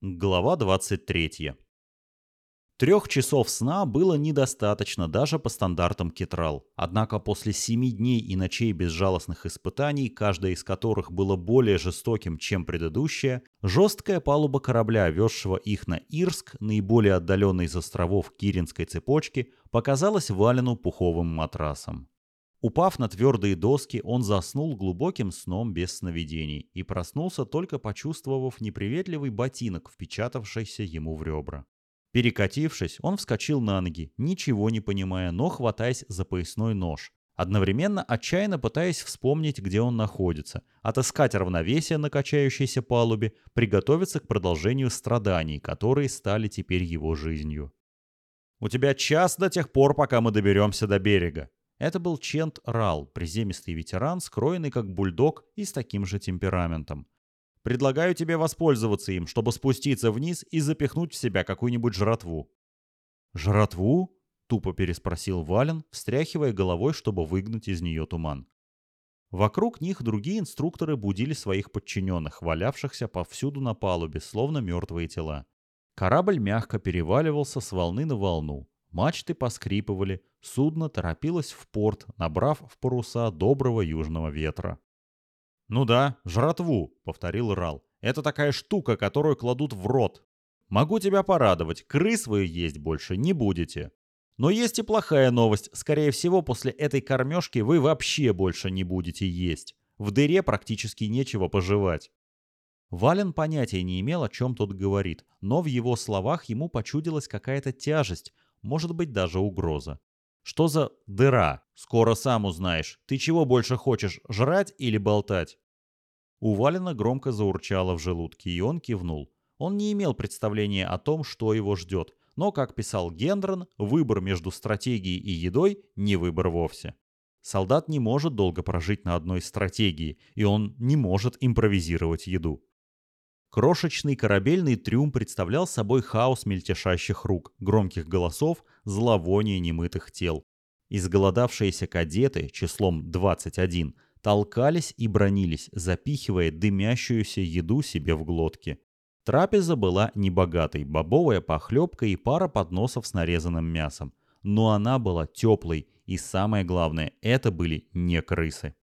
Глава 23. Трех часов сна было недостаточно даже по стандартам Кетрал. Однако после семи дней и ночей безжалостных испытаний, каждая из которых было более жестоким, чем предыдущая, жесткая палуба корабля, везшего их на Ирск, наиболее отдаленный из островов Киринской цепочки, показалась Валину пуховым матрасом. Упав на твердые доски, он заснул глубоким сном без сновидений и проснулся только почувствовав неприветливый ботинок, впечатавшийся ему в ребра. Перекатившись, он вскочил на ноги, ничего не понимая, но хватаясь за поясной нож, одновременно отчаянно пытаясь вспомнить, где он находится, отыскать равновесие на качающейся палубе, приготовиться к продолжению страданий, которые стали теперь его жизнью. «У тебя час до тех пор, пока мы доберемся до берега», это был Чент Рал, приземистый ветеран, скроенный как бульдог и с таким же темпераментом. Предлагаю тебе воспользоваться им, чтобы спуститься вниз и запихнуть в себя какую-нибудь жратву. «Жратву?» — тупо переспросил Вален, встряхивая головой, чтобы выгнать из нее туман. Вокруг них другие инструкторы будили своих подчиненных, валявшихся повсюду на палубе, словно мертвые тела. Корабль мягко переваливался с волны на волну. Мачты поскрипывали, судно торопилось в порт, набрав в паруса доброго южного ветра. «Ну да, жратву», — повторил Рал. «Это такая штука, которую кладут в рот. Могу тебя порадовать, крыс вы есть больше не будете. Но есть и плохая новость. Скорее всего, после этой кормежки вы вообще больше не будете есть. В дыре практически нечего пожевать». Вален понятия не имел, о чем тот говорит, но в его словах ему почудилась какая-то тяжесть, может быть даже угроза. Что за дыра? Скоро сам узнаешь. Ты чего больше хочешь, жрать или болтать? У Валина громко заурчало в желудке, и он кивнул. Он не имел представления о том, что его ждет, но, как писал Гендрон, выбор между стратегией и едой – не выбор вовсе. Солдат не может долго прожить на одной стратегии, и он не может импровизировать еду. Крошечный корабельный трюм представлял собой хаос мельтешащих рук, громких голосов, зловония немытых тел. Изголодавшиеся кадеты, числом 21, толкались и бронились, запихивая дымящуюся еду себе в глотки. Трапеза была небогатой, бобовая похлебка и пара подносов с нарезанным мясом. Но она была теплой, и самое главное, это были не крысы.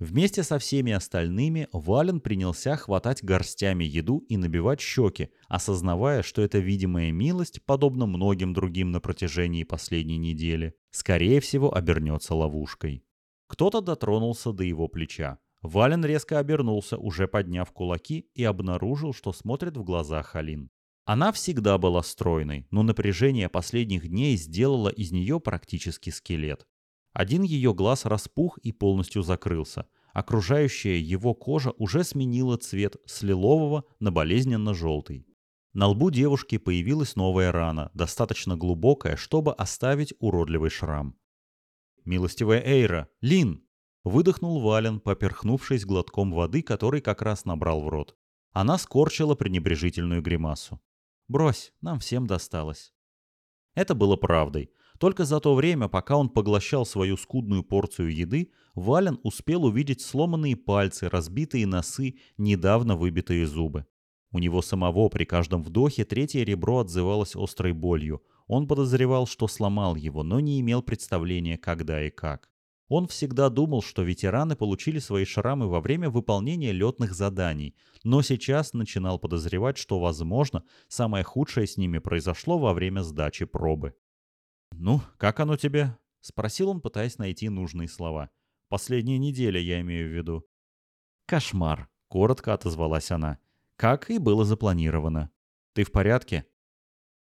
Вместе со всеми остальными Вален принялся хватать горстями еду и набивать щеки, осознавая, что эта видимая милость, подобно многим другим на протяжении последней недели, скорее всего обернется ловушкой. Кто-то дотронулся до его плеча. Вален резко обернулся, уже подняв кулаки, и обнаружил, что смотрит в глаза Халин. Она всегда была стройной, но напряжение последних дней сделало из нее практически скелет. Один ее глаз распух и полностью закрылся. Окружающая его кожа уже сменила цвет с лилового на болезненно-желтый. На лбу девушки появилась новая рана, достаточно глубокая, чтобы оставить уродливый шрам. «Милостивая Эйра! Лин!» Выдохнул Вален, поперхнувшись глотком воды, который как раз набрал в рот. Она скорчила пренебрежительную гримасу. «Брось, нам всем досталось». Это было правдой. Только за то время, пока он поглощал свою скудную порцию еды, Вален успел увидеть сломанные пальцы, разбитые носы, недавно выбитые зубы. У него самого при каждом вдохе третье ребро отзывалось острой болью. Он подозревал, что сломал его, но не имел представления, когда и как. Он всегда думал, что ветераны получили свои шрамы во время выполнения летных заданий, но сейчас начинал подозревать, что, возможно, самое худшее с ними произошло во время сдачи пробы. «Ну, как оно тебе?» — спросил он, пытаясь найти нужные слова. «Последняя неделя, я имею в виду». «Кошмар», — коротко отозвалась она. «Как и было запланировано. Ты в порядке?»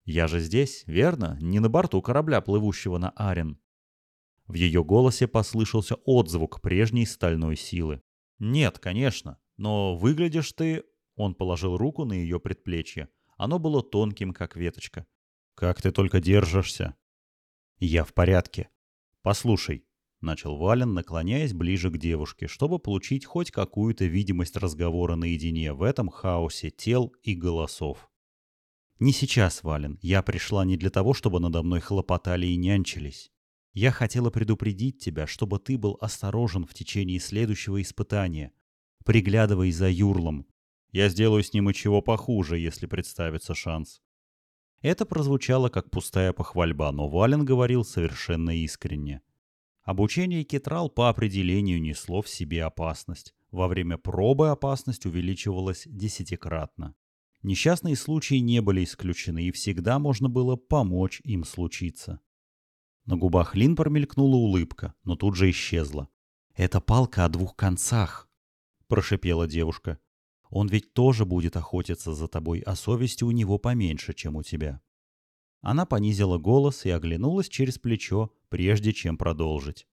«Я же здесь, верно? Не на борту корабля, плывущего на Арен». В ее голосе послышался отзвук прежней стальной силы. «Нет, конечно, но выглядишь ты...» Он положил руку на ее предплечье. Оно было тонким, как веточка. «Как ты только держишься!» «Я в порядке. Послушай», — начал Вален, наклоняясь ближе к девушке, чтобы получить хоть какую-то видимость разговора наедине в этом хаосе тел и голосов. «Не сейчас, Вален. Я пришла не для того, чтобы надо мной хлопотали и нянчились. Я хотела предупредить тебя, чтобы ты был осторожен в течение следующего испытания. Приглядывай за Юрлом. Я сделаю с ним и чего похуже, если представится шанс. Это прозвучало как пустая похвальба, но Вален говорил совершенно искренне. Обучение Кетрал по определению несло в себе опасность. Во время пробы опасность увеличивалась десятикратно. Несчастные случаи не были исключены, и всегда можно было помочь им случиться. На губах Лин промелькнула улыбка, но тут же исчезла. «Это палка о двух концах», — прошипела девушка. «Он ведь тоже будет охотиться за тобой, а совести у него поменьше, чем у тебя». Она понизила голос и оглянулась через плечо, прежде чем продолжить.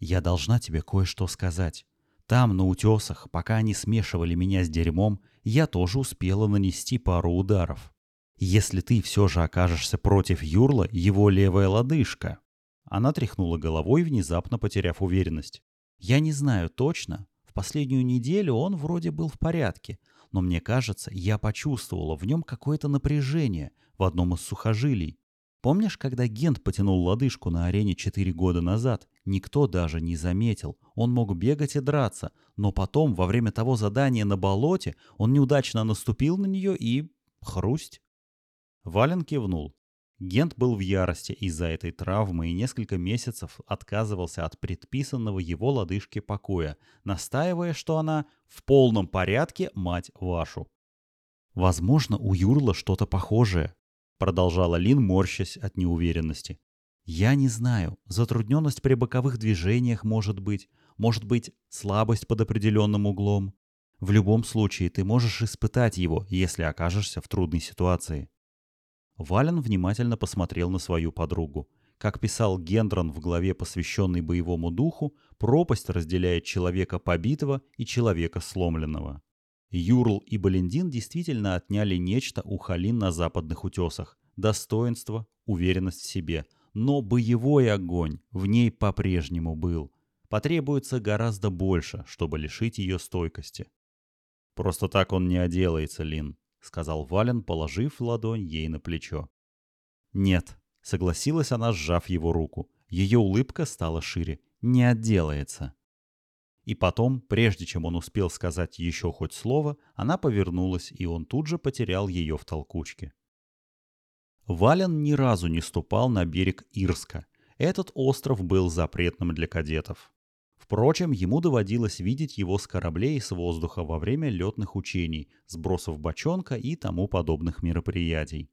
«Я должна тебе кое-что сказать. Там, на утесах, пока они смешивали меня с дерьмом, я тоже успела нанести пару ударов. Если ты все же окажешься против Юрла, его левая лодыжка. Она тряхнула головой, внезапно потеряв уверенность. Я не знаю точно. Последнюю неделю он вроде был в порядке, но мне кажется, я почувствовала в нем какое-то напряжение в одном из сухожилий. Помнишь, когда Гент потянул лодыжку на арене четыре года назад? Никто даже не заметил. Он мог бегать и драться, но потом, во время того задания на болоте, он неудачно наступил на нее и... хрусть. Вален кивнул. Гент был в ярости из-за этой травмы и несколько месяцев отказывался от предписанного его лодыжке покоя, настаивая, что она в полном порядке, мать вашу. «Возможно, у Юрла что-то похожее», — продолжала Лин, морщась от неуверенности. «Я не знаю. Затрудненность при боковых движениях может быть. Может быть, слабость под определенным углом. В любом случае, ты можешь испытать его, если окажешься в трудной ситуации». Вален внимательно посмотрел на свою подругу. Как писал Гендрон в главе, посвященной боевому духу, пропасть разделяет человека побитого и человека сломленного. Юрл и Балендин действительно отняли нечто у Халин на западных утесах. Достоинство, уверенность в себе. Но боевой огонь в ней по-прежнему был. Потребуется гораздо больше, чтобы лишить ее стойкости. Просто так он не оделается, Лин сказал Вален, положив ладонь ей на плечо. «Нет», — согласилась она, сжав его руку. Ее улыбка стала шире. «Не отделается». И потом, прежде чем он успел сказать еще хоть слово, она повернулась, и он тут же потерял ее в толкучке. Вален ни разу не ступал на берег Ирска. Этот остров был запретным для кадетов. Впрочем, ему доводилось видеть его с кораблей с воздуха во время летных учений, сбросов бочонка и тому подобных мероприятий.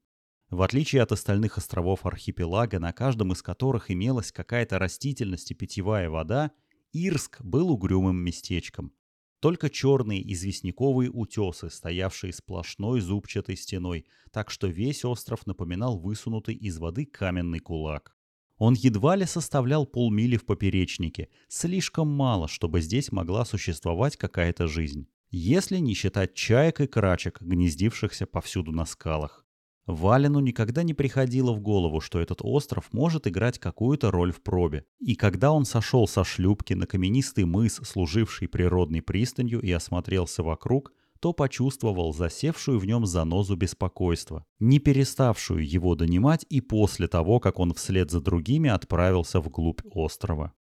В отличие от остальных островов архипелага, на каждом из которых имелась какая-то растительность и питьевая вода, Ирск был угрюмым местечком. Только черные известняковые утесы, стоявшие сплошной зубчатой стеной, так что весь остров напоминал высунутый из воды каменный кулак. Он едва ли составлял полмили в поперечнике, слишком мало, чтобы здесь могла существовать какая-то жизнь. Если не считать чаек и крачек, гнездившихся повсюду на скалах. Валину никогда не приходило в голову, что этот остров может играть какую-то роль в пробе. И когда он сошел со шлюпки на каменистый мыс, служивший природной пристанью, и осмотрелся вокруг, то почувствовал засевшую в нем занозу беспокойства, не переставшую его донимать и после того, как он вслед за другими отправился вглубь острова.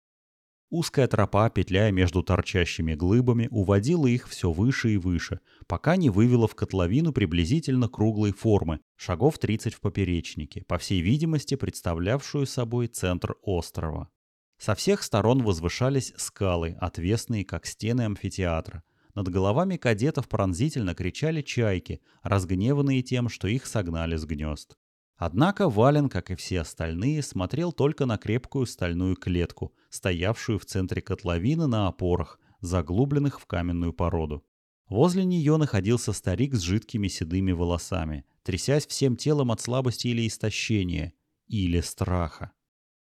Узкая тропа, петляя между торчащими глыбами, уводила их все выше и выше, пока не вывела в котловину приблизительно круглой формы, шагов 30 в поперечнике, по всей видимости представлявшую собой центр острова. Со всех сторон возвышались скалы, отвесные, как стены амфитеатра, над головами кадетов пронзительно кричали чайки, разгневанные тем, что их согнали с гнезд. Однако Вален, как и все остальные, смотрел только на крепкую стальную клетку, стоявшую в центре котловины на опорах, заглубленных в каменную породу. Возле нее находился старик с жидкими седыми волосами, трясясь всем телом от слабости или истощения, или страха.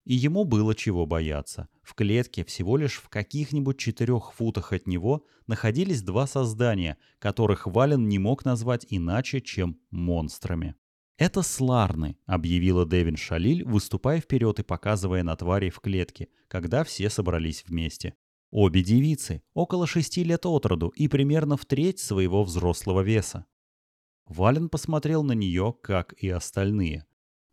И ему было чего бояться. В клетке всего лишь в каких-нибудь четырех футах от него находились два создания, которых Вален не мог назвать иначе, чем монстрами. «Это сларны», — объявила Девин Шалиль, выступая вперед и показывая на твари в клетке, когда все собрались вместе. Обе девицы, около шести лет от роду и примерно в треть своего взрослого веса. Вален посмотрел на нее, как и остальные.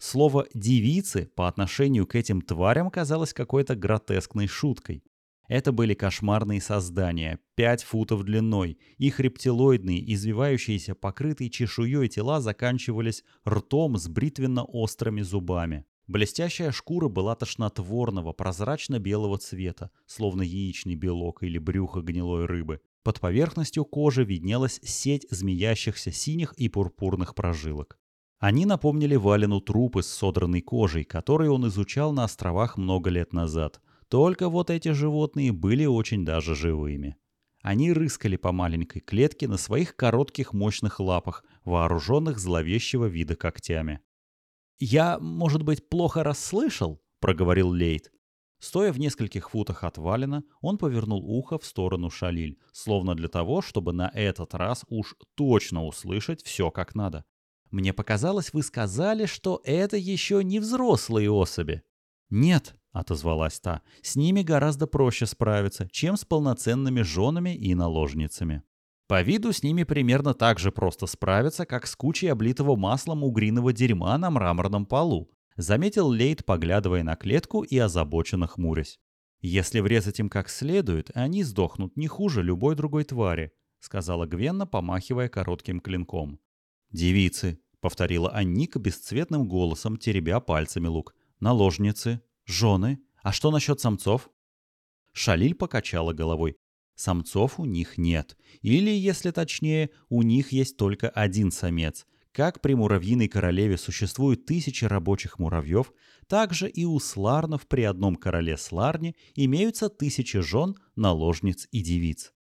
Слово «девицы» по отношению к этим тварям казалось какой-то гротескной шуткой. Это были кошмарные создания, 5 футов длиной. Их рептилоидные, извивающиеся, покрытые чешуей тела заканчивались ртом с бритвенно-острыми зубами. Блестящая шкура была тошнотворного, прозрачно-белого цвета, словно яичный белок или брюхо гнилой рыбы. Под поверхностью кожи виднелась сеть змеящихся синих и пурпурных прожилок. Они напомнили Валину трупы с содранной кожей, которые он изучал на островах много лет назад. Только вот эти животные были очень даже живыми. Они рыскали по маленькой клетке на своих коротких мощных лапах, вооруженных зловещего вида когтями. «Я, может быть, плохо расслышал?» — проговорил Лейт. Стоя в нескольких футах от Валина, он повернул ухо в сторону Шалиль, словно для того, чтобы на этот раз уж точно услышать все как надо. «Мне показалось, вы сказали, что это еще не взрослые особи». «Нет», — отозвалась та, — «с ними гораздо проще справиться, чем с полноценными женами и наложницами». По виду с ними примерно так же просто справиться, как с кучей облитого маслом угриного дерьма на мраморном полу, заметил Лейт, поглядывая на клетку и озабоченно хмурясь. «Если врезать им как следует, они сдохнут не хуже любой другой твари», сказала Гвенна, помахивая коротким клинком. «Девицы», — повторила Анника бесцветным голосом, теребя пальцами лук. «Наложницы, жены, а что насчет самцов?» Шалиль покачала головой. Самцов у них нет. Или, если точнее, у них есть только один самец. Как при муравьиной королеве существуют тысячи рабочих муравьев, так же и у сларнов при одном короле сларне имеются тысячи жен, наложниц и девиц.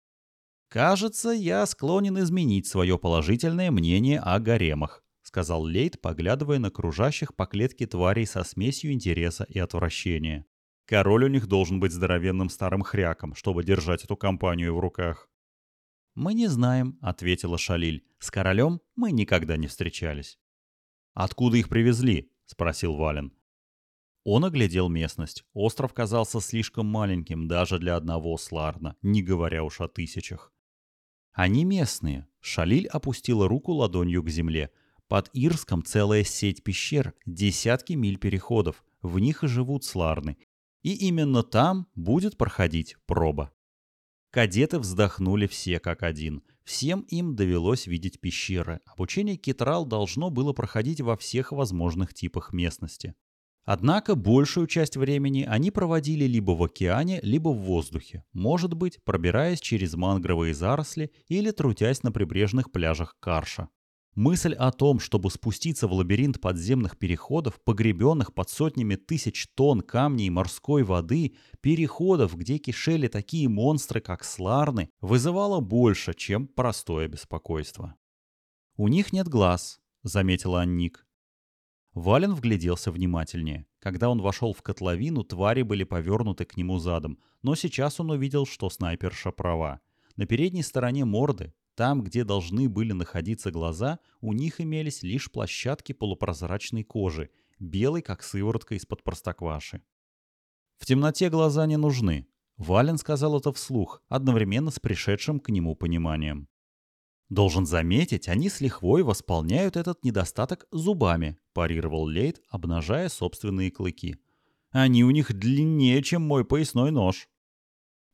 «Кажется, я склонен изменить свое положительное мнение о гаремах», сказал Лейт, поглядывая на кружащих по клетке тварей со смесью интереса и отвращения. Король у них должен быть здоровенным старым хряком, чтобы держать эту компанию в руках. «Мы не знаем», — ответила Шалиль. «С королем мы никогда не встречались». «Откуда их привезли?» — спросил Вален. Он оглядел местность. Остров казался слишком маленьким даже для одного Сларна, не говоря уж о тысячах. «Они местные». Шалиль опустила руку ладонью к земле. Под Ирском целая сеть пещер, десятки миль переходов. В них и живут сларны, и именно там будет проходить проба. Кадеты вздохнули все как один. Всем им довелось видеть пещеры. Обучение Китрал должно было проходить во всех возможных типах местности. Однако большую часть времени они проводили либо в океане, либо в воздухе, может быть, пробираясь через мангровые заросли или трутясь на прибрежных пляжах Карша. Мысль о том, чтобы спуститься в лабиринт подземных переходов, погребенных под сотнями тысяч тонн камней и морской воды, переходов, где кишели такие монстры, как сларны, вызывала больше, чем простое беспокойство. «У них нет глаз», — заметила Анник. Вален вгляделся внимательнее. Когда он вошел в котловину, твари были повернуты к нему задом, но сейчас он увидел, что снайперша права. На передней стороне морды, там, где должны были находиться глаза, у них имелись лишь площадки полупрозрачной кожи, белой, как сыворотка из-под простокваши. В темноте глаза не нужны. Вален сказал это вслух, одновременно с пришедшим к нему пониманием. «Должен заметить, они с лихвой восполняют этот недостаток зубами», парировал Лейт, обнажая собственные клыки. «Они у них длиннее, чем мой поясной нож».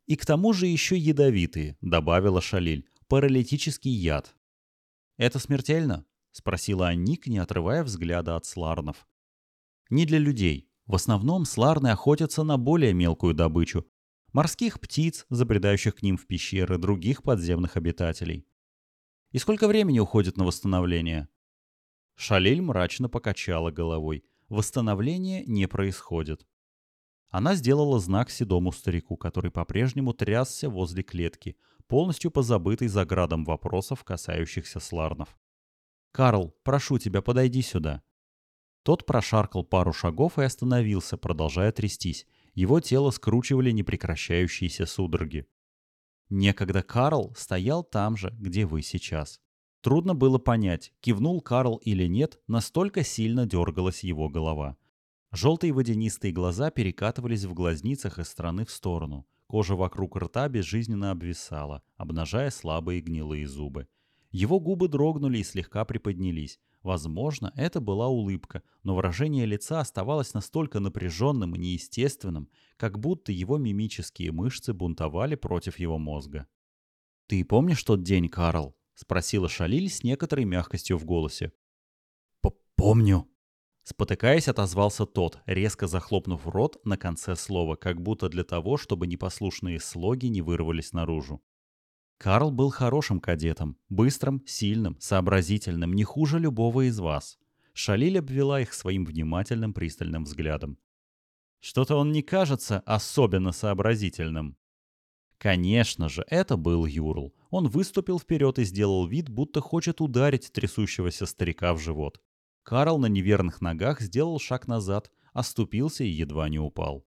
«И к тому же еще ядовитые», — добавила Шалиль паралитический яд. «Это смертельно?» — спросила Анник, не отрывая взгляда от сларнов. «Не для людей. В основном сларны охотятся на более мелкую добычу. Морских птиц, забредающих к ним в пещеры, других подземных обитателей. И сколько времени уходит на восстановление?» Шалель мрачно покачала головой. Восстановление не происходит. Она сделала знак седому старику, который по-прежнему трясся возле клетки, полностью позабытый за градом вопросов, касающихся сларнов. «Карл, прошу тебя, подойди сюда». Тот прошаркал пару шагов и остановился, продолжая трястись. Его тело скручивали непрекращающиеся судороги. Некогда Карл стоял там же, где вы сейчас. Трудно было понять, кивнул Карл или нет, настолько сильно дергалась его голова. Желтые водянистые глаза перекатывались в глазницах из стороны в сторону. Кожа вокруг рта безжизненно обвисала, обнажая слабые гнилые зубы. Его губы дрогнули и слегка приподнялись. Возможно, это была улыбка, но выражение лица оставалось настолько напряженным и неестественным, как будто его мимические мышцы бунтовали против его мозга. «Ты помнишь тот день, Карл?» — спросила Шалиль с некоторой мягкостью в голосе. «Помню», Спотыкаясь, отозвался тот, резко захлопнув рот на конце слова, как будто для того, чтобы непослушные слоги не вырвались наружу. Карл был хорошим кадетом, быстрым, сильным, сообразительным, не хуже любого из вас. Шалиль обвела их своим внимательным пристальным взглядом. Что-то он не кажется особенно сообразительным. Конечно же, это был Юрл. Он выступил вперед и сделал вид, будто хочет ударить трясущегося старика в живот. Карл на неверных ногах сделал шаг назад, оступился и едва не упал.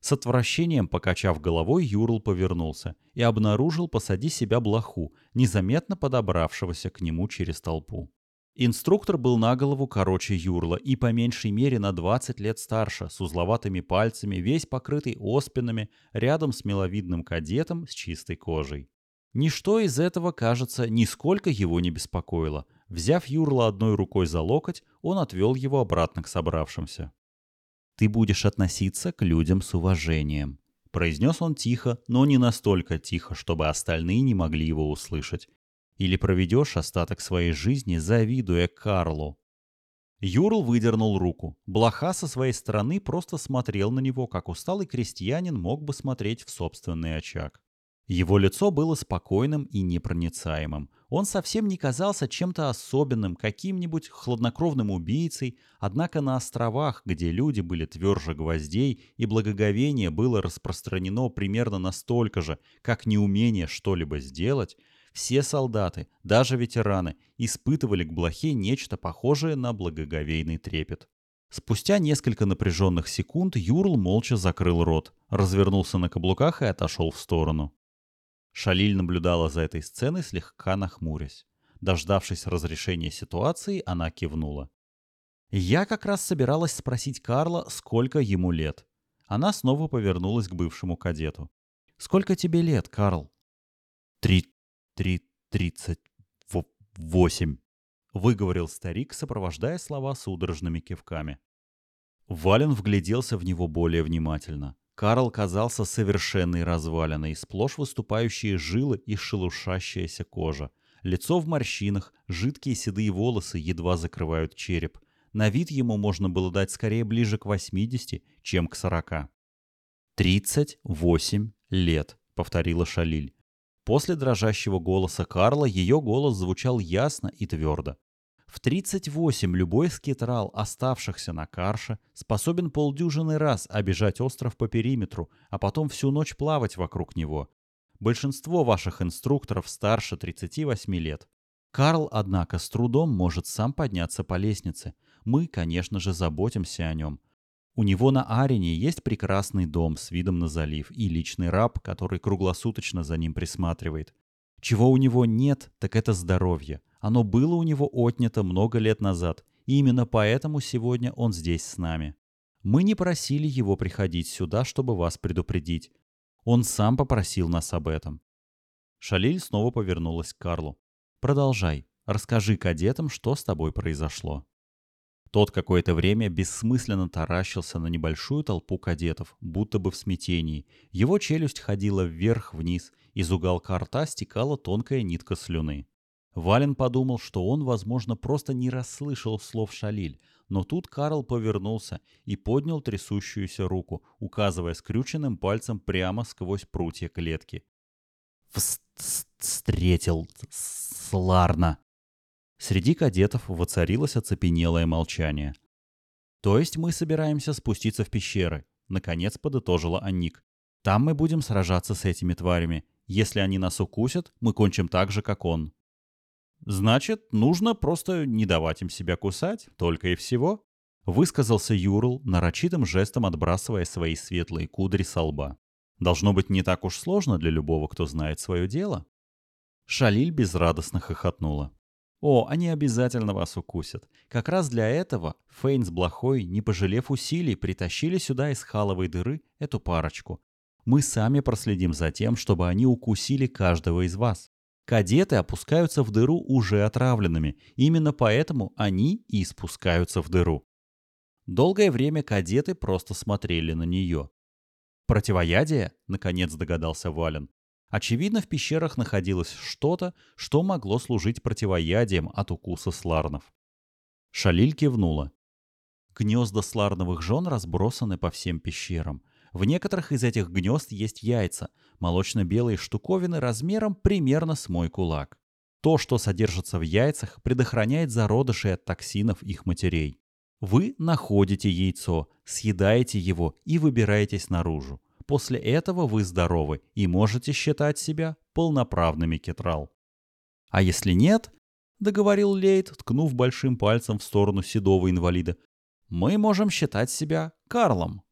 С отвращением покачав головой, Юрл повернулся и обнаружил посади себя блоху, незаметно подобравшегося к нему через толпу. Инструктор был на голову короче Юрла и по меньшей мере на 20 лет старше, с узловатыми пальцами, весь покрытый оспинами, рядом с миловидным кадетом с чистой кожей. Ничто из этого, кажется, нисколько его не беспокоило. Взяв Юрла одной рукой за локоть, он отвел его обратно к собравшимся. «Ты будешь относиться к людям с уважением», — произнес он тихо, но не настолько тихо, чтобы остальные не могли его услышать. «Или проведешь остаток своей жизни, завидуя Карлу». Юрл выдернул руку. Блоха со своей стороны просто смотрел на него, как усталый крестьянин мог бы смотреть в собственный очаг. Его лицо было спокойным и непроницаемым. Он совсем не казался чем-то особенным, каким-нибудь хладнокровным убийцей, однако на островах, где люди были тверже гвоздей, и благоговение было распространено примерно настолько же, как неумение что-либо сделать, все солдаты, даже ветераны, испытывали к блохе нечто похожее на благоговейный трепет. Спустя несколько напряженных секунд Юрл молча закрыл рот, развернулся на каблуках и отошел в сторону. Шалиль наблюдала за этой сценой, слегка нахмурясь. Дождавшись разрешения ситуации, она кивнула. Я как раз собиралась спросить Карла, сколько ему лет. Она снова повернулась к бывшему кадету. «Сколько тебе лет, Карл?» «Три... три... тридцать... восемь», — выговорил старик, сопровождая слова судорожными кивками. Вален вгляделся в него более внимательно. Карл казался совершенной развалиной, сплошь выступающие жилы и шелушащаяся кожа. Лицо в морщинах, жидкие седые волосы едва закрывают череп. На вид ему можно было дать скорее ближе к 80, чем к 40. «Тридцать восемь лет», — повторила Шалиль. После дрожащего голоса Карла ее голос звучал ясно и твердо. В 38 любой скитрал, оставшихся на карше, способен полдюжины раз обижать остров по периметру, а потом всю ночь плавать вокруг него. Большинство ваших инструкторов старше 38 лет. Карл, однако, с трудом может сам подняться по лестнице. Мы, конечно же, заботимся о нем. У него на Арене есть прекрасный дом с видом на залив и личный раб, который круглосуточно за ним присматривает. Чего у него нет, так это здоровье. Оно было у него отнято много лет назад, и именно поэтому сегодня он здесь с нами. Мы не просили его приходить сюда, чтобы вас предупредить. Он сам попросил нас об этом. Шалиль снова повернулась к Карлу. «Продолжай. Расскажи кадетам, что с тобой произошло». Тот какое-то время бессмысленно таращился на небольшую толпу кадетов, будто бы в смятении. Его челюсть ходила вверх-вниз, из уголка рта стекала тонкая нитка слюны. Вален подумал, что он, возможно, просто не расслышал слов Шалиль, но тут Карл повернулся и поднял трясущуюся руку, указывая скрюченным пальцем прямо сквозь прутья клетки. «Встретил Сларна!» Среди кадетов воцарилось оцепенелое молчание. «То есть мы собираемся спуститься в пещеры?» — наконец подытожила Анник. «Там мы будем сражаться с этими тварями. Если они нас укусят, мы кончим так же, как он». Значит, нужно просто не давать им себя кусать, только и всего. Высказался Юрл, нарочитым жестом отбрасывая свои светлые кудри со лба. Должно быть не так уж сложно для любого, кто знает свое дело. Шалиль безрадостно хохотнула. «О, они обязательно вас укусят. Как раз для этого Фейн с Блохой, не пожалев усилий, притащили сюда из халовой дыры эту парочку. Мы сами проследим за тем, чтобы они укусили каждого из вас. Кадеты опускаются в дыру уже отравленными. Именно поэтому они и спускаются в дыру. Долгое время кадеты просто смотрели на нее. «Противоядие?» — наконец догадался Вален. Очевидно, в пещерах находилось что-то, что могло служить противоядием от укуса сларнов. Шалиль кивнула. Гнезда сларновых жен разбросаны по всем пещерам. В некоторых из этих гнезд есть яйца, молочно-белые штуковины размером примерно с мой кулак. То, что содержится в яйцах, предохраняет зародышей от токсинов их матерей. Вы находите яйцо, съедаете его и выбираетесь наружу. После этого вы здоровы и можете считать себя полноправными кетрал. А если нет, договорил Лейт, ткнув большим пальцем в сторону седого инвалида, мы можем считать себя Карлом.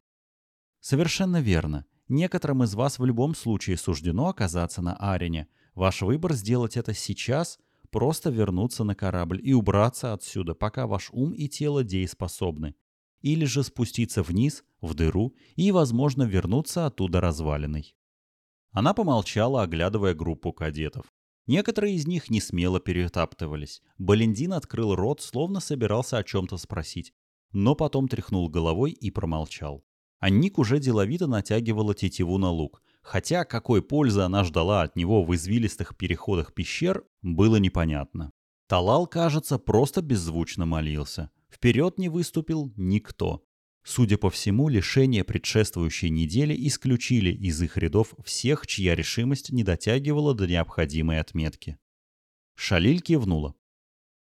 Совершенно верно. Некоторым из вас в любом случае суждено оказаться на Арене. Ваш выбор сделать это сейчас – просто вернуться на корабль и убраться отсюда, пока ваш ум и тело дееспособны. Или же спуститься вниз, в дыру, и, возможно, вернуться оттуда разваленной. Она помолчала, оглядывая группу кадетов. Некоторые из них не смело перетаптывались. Балендин открыл рот, словно собирался о чем-то спросить, но потом тряхнул головой и промолчал. А Ник уже деловито натягивала тетиву на лук. Хотя какой пользы она ждала от него в извилистых переходах пещер, было непонятно. Талал, кажется, просто беззвучно молился. Вперед не выступил никто. Судя по всему, лишения предшествующей недели исключили из их рядов всех, чья решимость не дотягивала до необходимой отметки. Шалиль кивнула.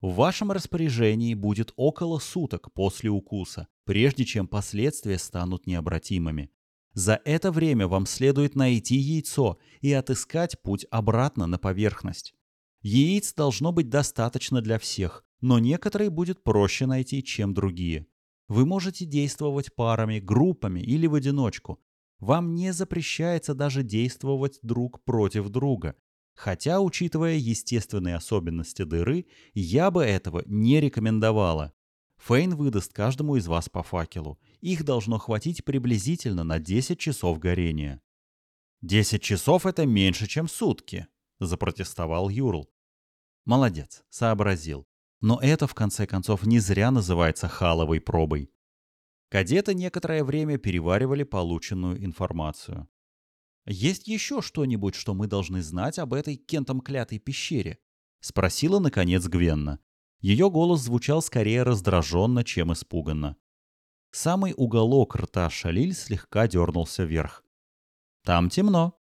В вашем распоряжении будет около суток после укуса, прежде чем последствия станут необратимыми. За это время вам следует найти яйцо и отыскать путь обратно на поверхность. Яиц должно быть достаточно для всех, но некоторые будет проще найти, чем другие. Вы можете действовать парами, группами или в одиночку. Вам не запрещается даже действовать друг против друга. Хотя, учитывая естественные особенности дыры, я бы этого не рекомендовала. Фейн выдаст каждому из вас по факелу. Их должно хватить приблизительно на 10 часов горения. «Десять часов — это меньше, чем сутки», — запротестовал Юрл. «Молодец, сообразил. Но это, в конце концов, не зря называется халовой пробой». Кадеты некоторое время переваривали полученную информацию. «Есть еще что-нибудь, что мы должны знать об этой кентом клятой пещере?» — спросила, наконец, Гвенна. Ее голос звучал скорее раздраженно, чем испуганно. Самый уголок рта Шалиль слегка дернулся вверх. «Там темно».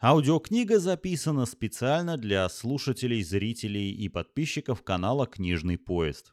Аудиокнига записана специально для слушателей, зрителей и подписчиков канала «Книжный поезд».